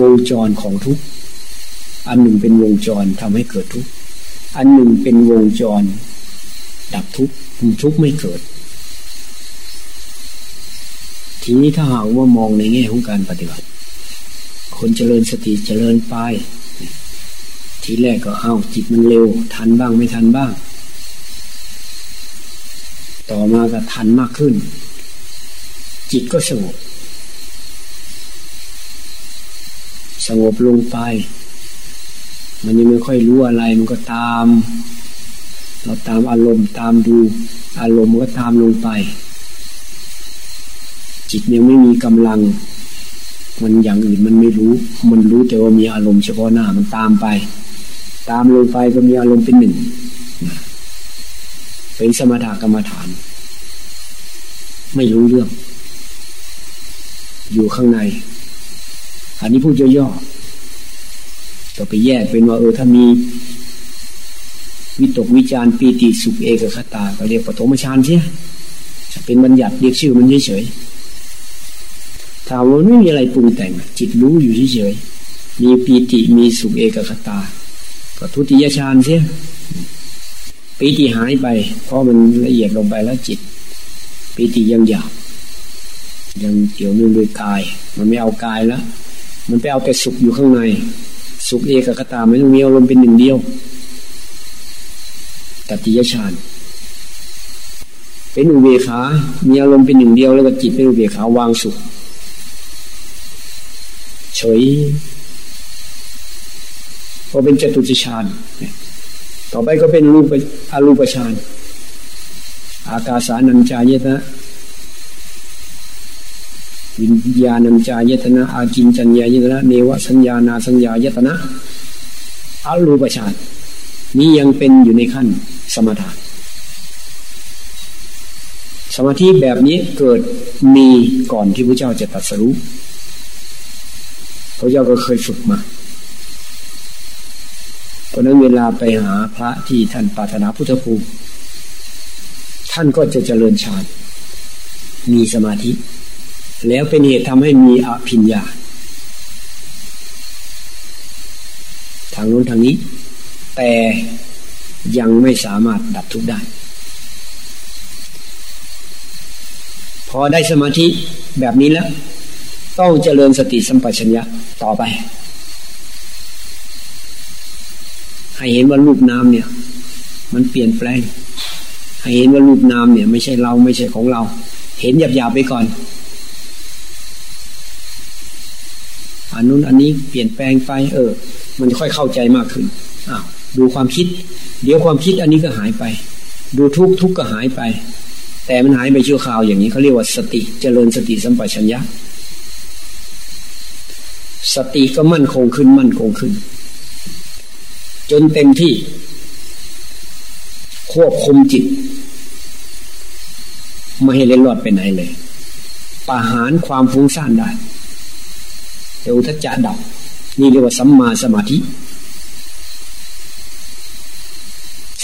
วงจรของทุกอันหนึ่งเป็นวงจรทำให้เกิดทุก อันหนึ่งเป็นวงจร ดับทุกข์ทุกข์ไม่เกิด ทีนี้ถ้าหากว่ามองในแง่ของการปฏิบัติ คนเจริญสติเจริญไป ทีแรกก็เอาจิตมันเร็ว ทันบ้างไม่ทันบ้าง ต่อมาก็ทันมากขึ้น จิตก็สงบ สงบลงไป มันยังไม่ค่อยรู้อะไรมันก็ตาม เราตามอารมณ์ตามดู อารมณ์มันก็ตามลงไป จิตยังไม่มีกำลัง มันอย่างอื่นมันไม่รู้ มันรู้แต่ว่ามีอารมณ์เฉพาะหน้ามันตามไป ตามลงไปก็มีอารมณ์เป็นหนึ่งเป็นสมถกรรมฐาน ไม่รู้เรื่อง อยู่ข้างใน อันนี้พูดย่อๆ ก็ไปแยกเป็นว่าเออถ้ามีวิตกวิจารปีติสุขเอกคตา ก็เรียกปฐมฌานเสียเป็นบัญญัติเรียกชื่อมันเฉยๆถามว่าไม่มีอะไรปรุงแต่ง จิตรู้อยู่เฉยๆมีปีติมีสุขเอกคตา ก็ทุติยฌานเสียปีติหายไปเพราะมันละเอียดลงไปแล้วจิตปีติยังหยาบยังเกี่ยวเนื่องด้วยกาย มันไม่เอากายแล้วมันไปเอาแต่สุขอยู่ข้างใน สุขเอกกตาไม่ต้องมีอารมณ์เป็นหนึ่งเดียวตัติยฌานเป็นอุเบกขา มีอารมณ์เป็นหนึ่งเดียวแล้วก็จิตเป็นอุเบกขาวางสุข เฉยพอเป็นจตุจฌานต่อไปก็เป็นรูปอารูปฌานอากาสานัญจายตนะ วิญญาณัญจายตนะ อาจินจัญญายตนะ เนวสัญญานาสัญญายตนะอรูปฌานนี้ยังเป็นอยู่ในขั้นสมถะสมาธิแบบนี้เกิดมีก่อนที่พระเจ้าจะตัดสรู้พระเจ้าก็เคยฝึกมา เพราะนั้นเวลาไปหาพระที่ท่านปรารถนาพุทธภูมิ ท่านก็จะเจริญฌาน มีสมาธิ แล้วเป็นเหตุทำให้มีอภิญญา ทางโน้นทางนี้ แต่ยังไม่สามารถดับทุกข์ได้ พอได้สมาธิแบบนี้แล้ว ต้องเจริญสติสัมปชัญญะต่อไป ให้เห็นว่ารูปน้ำเนี่ย มันเปลี่ยนแปลงให้เห็นว่ารูปน้ำเนี่ย ไม่ใช่เราไม่ใช่ของเรา เห็นหยาบๆไปก่อน อันนู้นอันนี้เปลี่ยนแปลงไปเออ มันค่อยเข้าใจมากขึ้นอ้าวดูความคิด เดี๋ยวความคิดอันนี้ก็หายไป ดูทุกทุกก็หายไป แต่มันหายไปชั่วคราวอย่างนี้เขาเรียกว่าสติเจริญสติสัมปชัญญะ สติก็มั่นคงขึ้นมั่นคงขึ้น จนเต็มที่ ควบคุมจิตไม่ให้เล่นรอดไปไหนเลยประหารความฟุ้งซ่านได้ เดี๋ยวทัจจะดับ นี่เรียกว่าสัมมาสมาธิ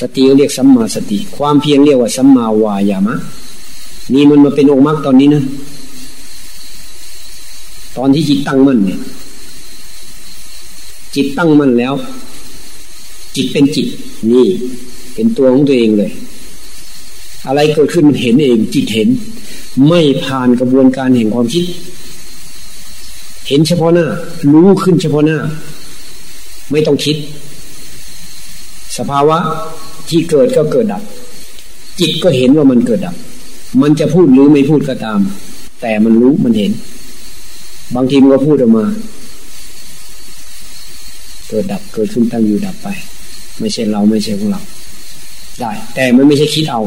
สติเรียกสัมมาสติ ความเพียรเรียกว่าสัมมาวายามะ นี่มันมาเป็นองค์มรรคตอนนี้นะ ตอนที่จิตตั้งมั่นเนี่ย จิตตั้งมั่นแล้ว จิตเป็นจิต นี่ เป็นตัวของตัวเองเลย อะไรเกิดขึ้นมันเห็นเอง จิตเห็น ไม่ผ่านกระบวนการแห่งความคิด ห็นเฉพาะหน้า รู้ขึ้นเฉพาะหน้า ไม่ต้องคิด สภาวะที่เกิดก็เกิดดับ จิตก็เห็นว่ามันเกิดดับ มันจะพูดหรือไม่พูดก็ตาม แต่มันรู้มันเห็น บางทีมันก็พูดออกมา เกิดดับเกิดขึ้นตั้งอยู่ดับไป ไม่ใช่เราไม่ใช่ของเรา ได้ แต่มันไม่ใช่คิดเอา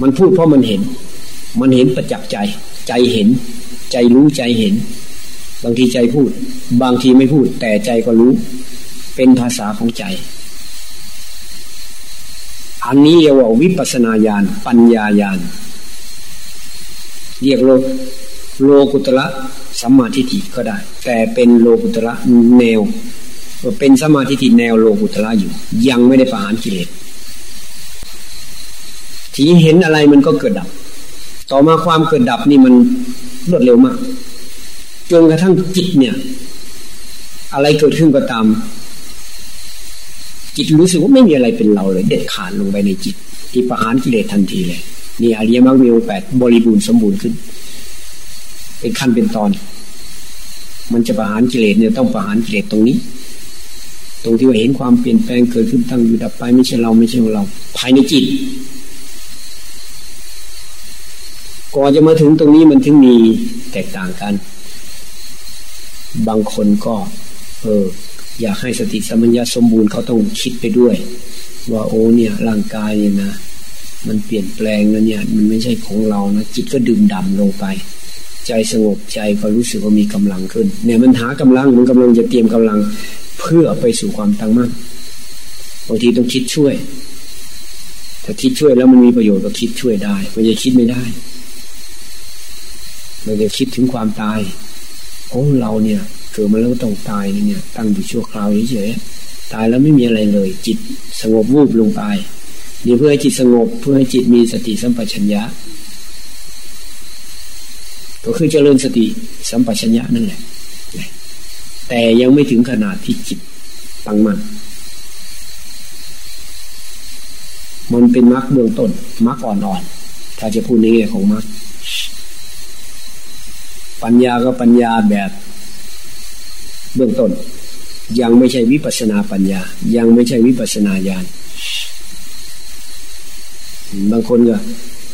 มันพูดเพราะมันเห็น มันเห็นประจักษ์ใจ ใจเห็น ใจรู้ใจเห็น บางทีใจพูด บางทีไม่พูด แต่ใจก็รู้ เป็นภาษาของใจ อันนี้เรียกว่าวิปัสนาญาณปัญญาญาณเรียกโลโลกุตระสัมมาทิฏฐิก็ได้ แต่เป็นโลกุตระแนว เป็นสัมมาทิฏฐิแนวโลกุตระอยู่ ยังไม่ได้ประหารกิเลสทีเห็นอะไรมันก็เกิดดับ ต่อมาความเกิดดับนี่มัน รวดเร็วมากจนกระทั่งจิตเนี่ย อะไรเกิดขึ้นก็ตาม จิตรู้สึกว่าไม่มีอะไรเป็นเราเลย เด็ดขาดลงไปในจิต ที่ประหารกิเลสทันทีเลยนี่อริยมรรคมีองค์แปดบริบูรณ์สมบูรณ์ขึ้น เป็นขั้นเป็นตอน มันจะประหารกิเลสเนี่ยต้องประหารกิเลสตรงนี้ ตรงที่ว่าเห็นความเปลี่ยนแปลงเกิดขึ้นตั้งอยู่ดับไปไม่ใช่เราไม่ใช่ของเรา ภายในจิต ก่อนจะมาถึงตรงนี้มันถึงมีแตกต่างกัน บางคนก็ เออ อยากให้สติสัมปชัญญะสมบูรณ์เขาต้องคิดไปด้วย ว่าโอ้เนี่ยร่างกายเนี่ยนะมันเปลี่ยนแปลงนะเนี่ย มันไม่ใช่ของเรานะจิตก็ดื่มดำลงไป ใจสงบใจก็รู้สึกว่ามีกำลังขึ้น เนี่ยมันหากำลังมันกำลังจะเตรียมกำลังเพื่อไปสู่ความตั้งมั่นบางทีต้องคิดช่วย ถ้าคิดช่วยแล้วมันมีประโยชน์ก็คิดช่วยได้ มันจะคิดไม่ได้ เราจะคิดถึงความตายโอ้เราเนี่ยเกิดมาแล้วต้องตายเนี่ย ตั้งอยู่ชั่วคราวเฉยๆตายแล้วไม่มีอะไรเลย จิตสงบวูบลงไปนี่เพื่อให้จิตสงบเพื่อให้จิตมีสติสัมปชัญญะ ก็คือเจริญสติสัมปชัญญะนั่นแหละแต่ยังไม่ถึงขนาดที่จิตตั้งมัน่นมันเป็นมรรคเบื้องต้นมรรคอ่อนๆถ้าจะพูดในแง่ของมรรค ปัญญาก็ปัญญาแบบเบื้องต้น ยังไม่ใช่วิปัสนาปัญญา ยังไม่ใช่วิปัสนาญาณบางคนก็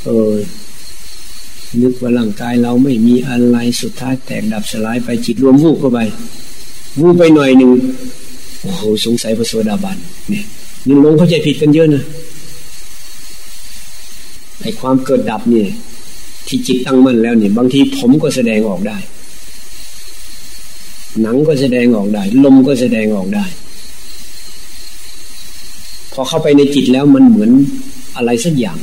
เออนึกว่าร่างกายเราไม่มีอะไรสุดท้ายแตกดับสลายไปจิตรวมวูบเข้าไปวูบไปหน่อยหนึ่งโอ้โหสงสัยพระโสดาบันเนี่ยนี่ลงเข้าใจผิดกันเยอะนะไอความเกิดดับเนี่ย ที่จิตตั้งมั่นแล้วเนี่ย บางทีผมก็แสดงออกได้ หนังก็แสดงออกได้ ลมก็แสดงออกได้ พอเข้าไปในจิตแล้วมันเหมือนอะไรสักอย่าง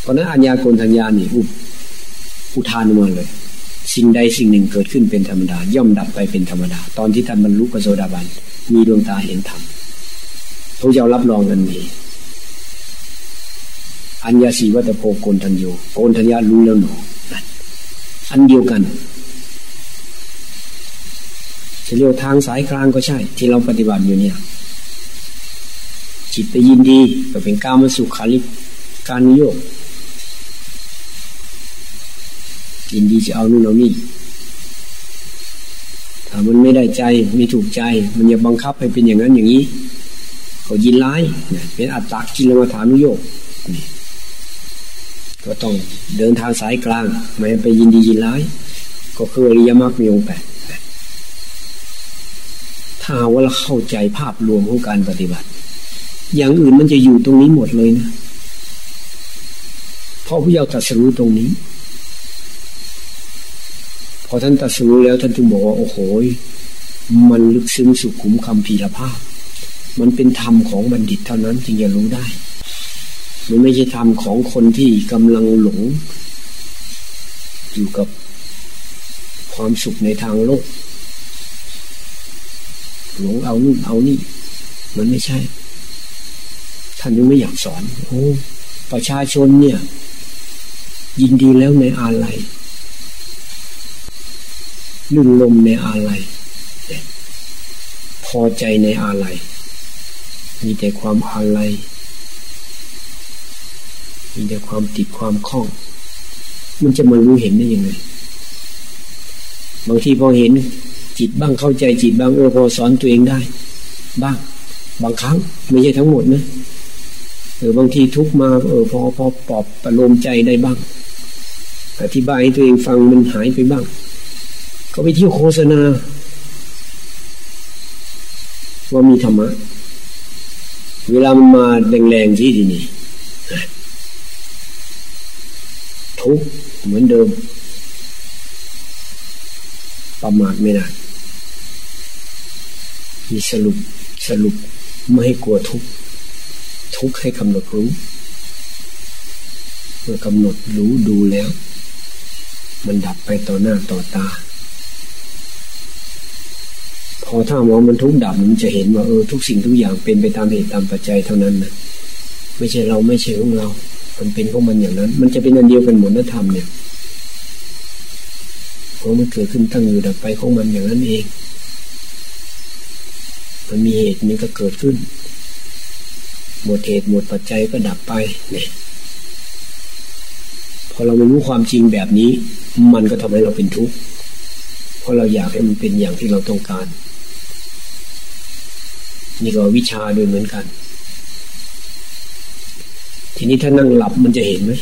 เพราะนั้นอัญญาโกณทัญญานี่อุอุทานมาเลย สิ่งใดสิ่งหนึ่งเกิดขึ้นเป็นธรรมดา ย่อมดับไปเป็นธรรมดา ตอนที่ท่านบรรลุปโสดาบันมีดวงตาเห็นธรรมพระเจ้ารับรองกันนี้ อัญญาสีวัตโพโกนทัญโยโกนทัญญารู้แล้วหนออันเดียวกันจะเรียกทางสายกลางก็ใช่ ที่เราปฏิบัติอยู่เนี่ยจิตไปยินดีก็เป็นกามาสุขาริการนิยมยินดีจะเอานู่นเอานี่ถ้ามันไม่ได้ใจไม่ถูกใจ มันจะบังคับให้เป็นอย่างนั้นอย่างนี้เขายินร้าย เป็นอัตตากิลมาฐานุโยกนี่ ก็ต้องเดินทางสายกลางไม่ไปยินดียินร้าย ก็คืออริยมรรคมีองค์แปดถ้าว่าเราเข้าใจภาพรวมของการปฏิบัติ อย่างอื่นมันจะอยู่ตรงนี้หมดเลยนะเพราะพระเจ้าตรัสรู้ตรงนี้ พอท่านตรัสรู้แล้วท่านจึงบอกว่าโอ้โหมันลึกซึ้งสุขุมคำพีรภาพ มันเป็นธรรมของบัณฑิตเท่านั้นจึงจะรู้ได้ มันไม่ใช่ธรรมของคนที่กำลังหลง อยู่กับความสุขในทางโลก หลงเอานู่นเอานี่ มันไม่ใช่ ท่านยังไม่อยากสอน โอ้ประชาชนเนี่ย ยินดีแล้วในอาลัยลื่นลมในอาลัยพอใจในอาลัยมีแต่ความอาลัย มีแต่ความติดความคล้อง มันจะมารู้เห็นได้ยังไงบางทีพอเห็นจิตบ้างเข้าใจจิตบ้างเออพอสอนตัวเองได้ บ้าง บางครั้งไม่ใช่ทั้งหมดนะเออบางทีทุกมาเออพอพอปอบประโลมใจได้บ้าง อธิบายให้ตัวเองฟังมันหายไปบ้าง ก็ไปเที่ยวโฆษณา ว่ามีธรรมะ เวลามันมาแรงๆที่ที่นี่ ทุกเหมือนเดิม ประมาทไม่ได้มีสรุปสรุปไม่ให้กลัวทุกทุกให้กำหนดรู้ เมื่อกำหนดรู้ดูแล้ว มันดับไปต่อหน้าต่อตา พอถ้ามองมันทุกดับมันจะเห็นว่าเออทุกสิ่งทุกอย่างเป็นไปตามเหตุตามปัจจัยเท่านั้นนะไม่ใช่เราไม่ใช่ของเรา มันเป็นของมันอย่างนั้น มันจะเป็นอันเดียวกันหมดนะธรรมเนี่ยเพราะมันเกิดขึ้นตั้งอยู่ดับไปของมันอย่างนั้นเอง มันมีเหตุมันก็เกิดขึ้น หมดเหตุหมดปัจจัยก็ดับไปเนี่ยพอเราไม่รู้ความจริงแบบนี้ มันก็ทำให้เราเป็นทุกข์เพราะเราอยากให้มันเป็นอย่างที่เราต้องการ นี่ก็วิชาด้วยเหมือนกัน ทีนี้ถ้านั่งหลับมันจะเห็นไหม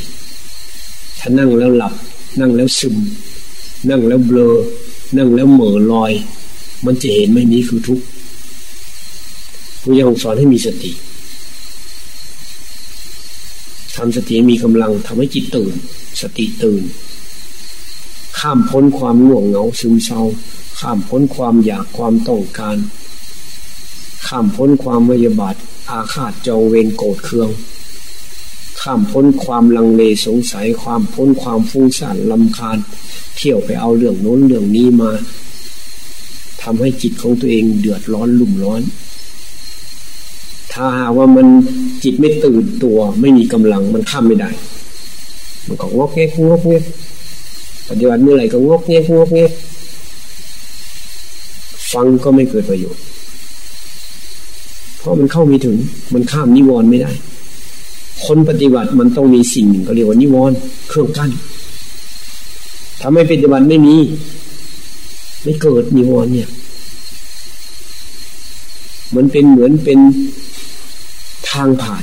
ถ้านั่งแล้วหลับ นั่งแล้วซึม นั่งแล้วเบลอ นั่งแล้วเหม่อลอย มันจะเห็นไหมนี้คือทุกข์พระยังสอนให้มีสติทำสติมีกำลังทำให้จิตตื่น สติตื่น ข้ามพ้นความง่วงเหงาซึมเศร้า ข้ามพ้นความอยากความต้องการ ข้ามพ้นความวิยาบาทอาฆาตจองเวรโกรธเคือง ข้ามพ้นความลังเลสงสัยความพ้นความฟุ้งซ่านลำคาญ เที่ยวไปเอาเรื่องโน้นเรื่องนี้มาทำให้จิตของตัวเองเดือดร้อนลุ่มร้อน ถ้าหาว่ามันจิตไม่ตื่นตัว ไม่มีกำลังมันข้ามไม่ได้ มันก็งอกแงกงอกแงกปฏิบัติเมื่อไหร่ก็งอกแงกงอกแงกฟังก็ไม่เกิดประโยชน์ เพราะมันเข้าไม่ถึง มันข้ามนิวรณ์ไม่ได้ คนปฏิบัติมันต้องมีสิ่งหนึ่งเขาเรียกว่านิวรณ์เครื่องกั้นถ้าไม่ปฏิบัติไม่มี ไม่เกิดนิวรณ์เนี่ย มันเป็นเหมือนเป็นทางผ่าน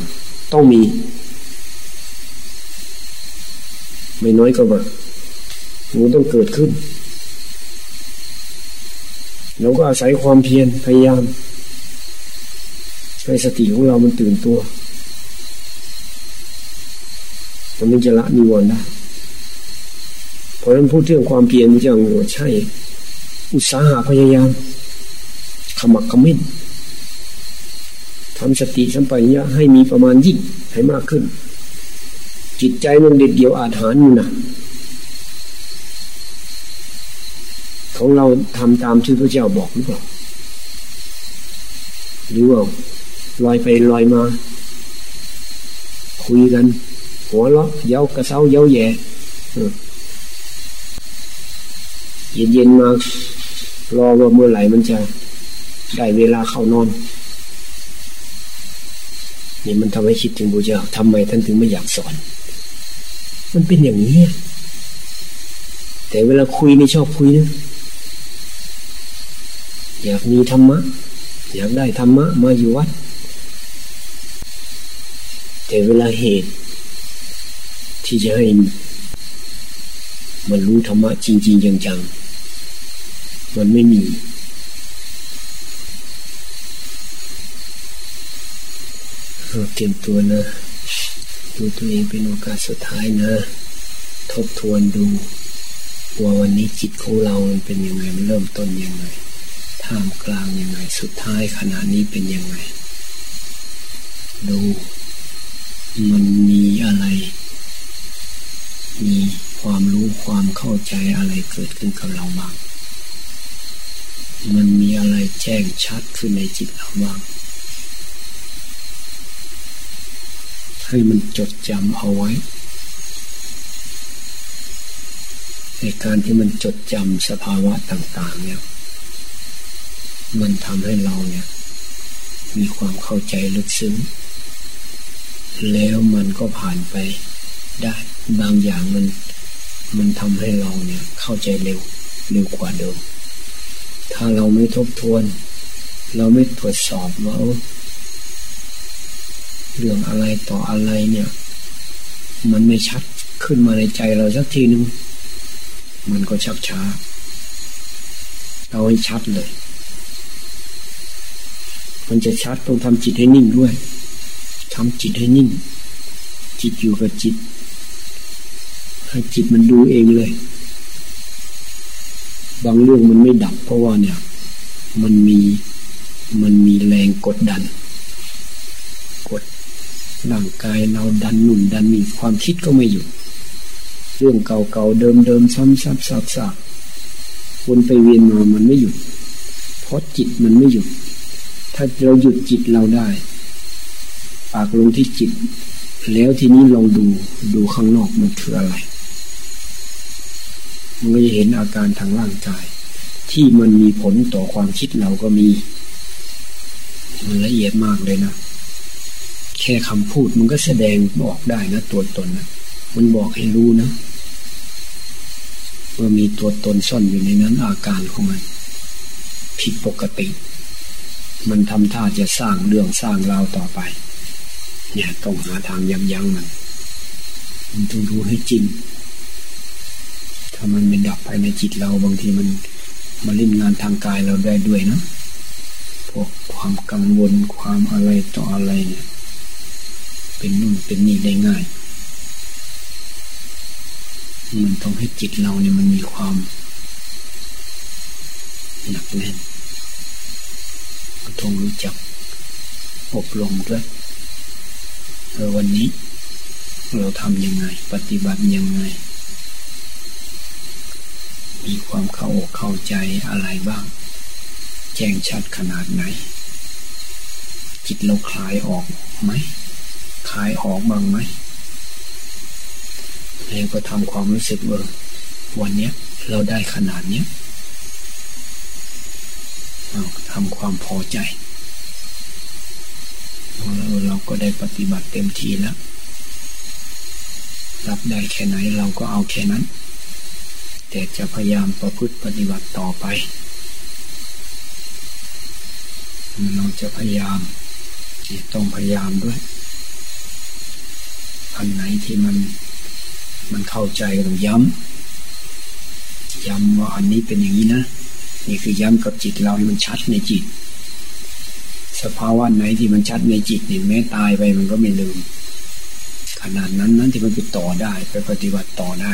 ต้องมี ไม่น้อยก็ว่ามันต้องเกิดขึ้นเราก็อาศัยความเพียรพยายามให้สติของเรามันตื่นตัว มันไม่จะละนิวรณ์ได้เพราะฉะนั้นพูดเรื่องความเพียรมันจะว่าใช่ อุตสาหะพยายามขมักขมิ้นทำสติสัมปชัญญะให้มีประมาณยิ่งให้มากขึ้น จิตใจมันเด็ดเดี่ยวอาถรรพ์อยู่นะของเราทำตามที่พระเจ้าบอกหรือเปล่าหรือว่าลอยไปลอยมา คุยกัน หัวเราะเย้ากระเซ้าเย้าแย่เย็นเย็นมารอว่าเมื่อไหร่มันจะได้เวลาเข้านอนนี่มันทำให้คิดถึงบูเจ้าทำไมท่านถึงไม่อยากสอน มันเป็นอย่างนี้ แต่เวลาคุยไม่ชอบคุยนะอยากมีธรรมะ อยากได้ธรรมะมาอยู่วัด แต่เวลาเหตุ ที่จะให้มันรู้ธรรมะจริง ๆ จังๆ มันไม่มี เตรียมตัวนะดูตัวเองเป็นโอกาสสุดท้ายนะ ทบทวนดูว่าวันนี้จิตของเรามันเป็นยังไงมันเริ่มต้นยังไงท่ามกลางยังไง สุดท้ายขณะนี้เป็นยังไง ดู มันมีอะไร ความเข้าใจอะไรเกิดขึ้นกับเราบ้าง มันมีอะไรแจ้งชัดขึ้นในจิตเราบ้าง ให้มันจดจำเอาไว้ในการที่มันจดจำสภาวะต่าง ๆ เนี่ย มันทำให้เราเนี่ย มีความเข้าใจลึกซึ้ง แล้วมันก็ผ่านไปได้ บางอย่างมัน มันทำให้เราเนี่ยเข้าใจเร็วเร็วกว่าเดิม ถ้าเราไม่ทบทวน เราไม่ตรวจสอบว่าเรื่องอะไรต่ออะไรเนี่ย มันไม่ชัดขึ้นมาในใจเราสักทีหนึ่งมันก็ชักช้าเอาให้ชัดเลย มันจะชัดต้องทำจิตให้นิ่งด้วยทำจิตให้นิ่ง จิตอยู่กับจิต ให้จิตมันดูเองเลย บางเรื่องมันไม่ดับ เพราะว่าเนี่ย มันมีมันมีแรงกดดัน กดร่างกายเราดันหนุนดันมีความคิดก็ไม่อยู่ เรื่องเก่าๆเดิมๆซ้ำๆซับๆวนไปเวียนมามันไม่หยุดเพราะจิตมันไม่หยุด ถ้าเราหยุดจิตเราได้ ปากลงที่จิต แล้วทีนี้ลองดูดูข้างนอกมันคืออะไร มันก็จะเห็นอาการทางร่างกาย ที่มันมีผลต่อความคิดเราก็มี มันละเอียดมากเลยนะ แค่คำพูดมันก็แสดงบอกได้นะ ตัวตนนะมันบอกให้รู้นะว่ามีตัวตนซ่อนอยู่ในนั้นอาการของมัน ผิดปกติ มันทำท่าจะสร้างเรื่องสร้างราวต่อไป เนี่ยต้องหาทางยับยั้งมันมันต้องรู้ให้จริง ถ้ามันไม่ดับภายในจิตเราบางทีมันมาเล่นงานทางกายเราได้ด้วยนะพวกความกังวลความอะไรต่ออะไรเนี่ย เป็นนู่นเป็นนี่ได้ง่าย มันต้องให้จิตเราเนี่ยมันมีความหนักแน่นต้องรู้จักอบรมด้วยเออวันนี้ เราทำยังไง ปฏิบัติยังไง มีความเข้าอกเข้าใจอะไรบ้าง แจ้งชัดขนาดไหน จิตเราคลายออกไหมคลายออกบ้างไหมแล้วก็ทำความรู้สึกว่าวันนี้เราได้ขนาดเนี้ยทำความพอใจเราเราก็ได้ปฏิบัติเต็มที่แล้ว รับได้แค่ไหนเราก็เอาแค่นั้น แต่จะพยายามประพฤติปฏิบัติต่อไป เราจะพยายามต้องพยายามด้วย อันไหนที่มันมันเข้าใจก็ต้องย้ำ ย้ำว่าอันนี้เป็นอย่างนี้นะ นี่คือย้ำกับจิตเราให้มันชัดในจิต สภาวะไหนที่มันชัดในจิตเนี่ยแม้ตายไปมันก็ไม่ลืม ขนาดนั้นนั้นที่มันไปต่อได้ไปปฏิบัติต่อได้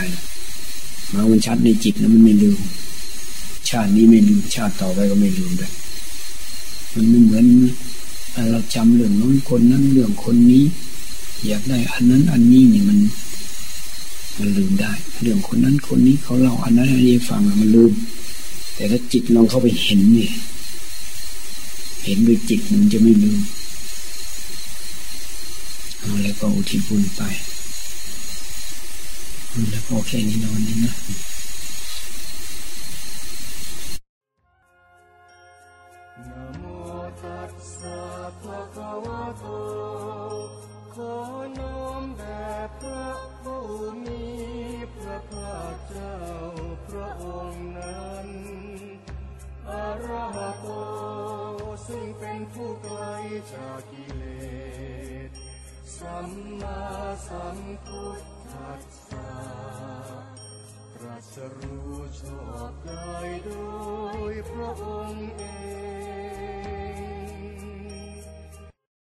มามันชัดในจิตแล้วมันไม่ลืม ชาตินี้ไม่ลืมชาติต่อไปก็ไม่ลืมด้วยมันไม่เหมือนเราจำเรื่องน้นคนนั้นเรื่องคนนี้ อยากได้อันนั้นอันนี้เนี่ยมัน มันลืมได้ เรื่องคนนั้นคนนี้เขาเล่าอันนั้นอันนี้ฟังมันลืม แต่ถ้าจิตลองเข้าไปเห็นเนี่ยเห็นด้วยจิตมันจะไม่ลืมเอาแล้วก็อุทิศบุญไป แล้วก็แค่นี้นอนนี้นะจากกิเลสสัมมาสัมพุทธัสส สรู้ชอบได้โดยพระองค์เอง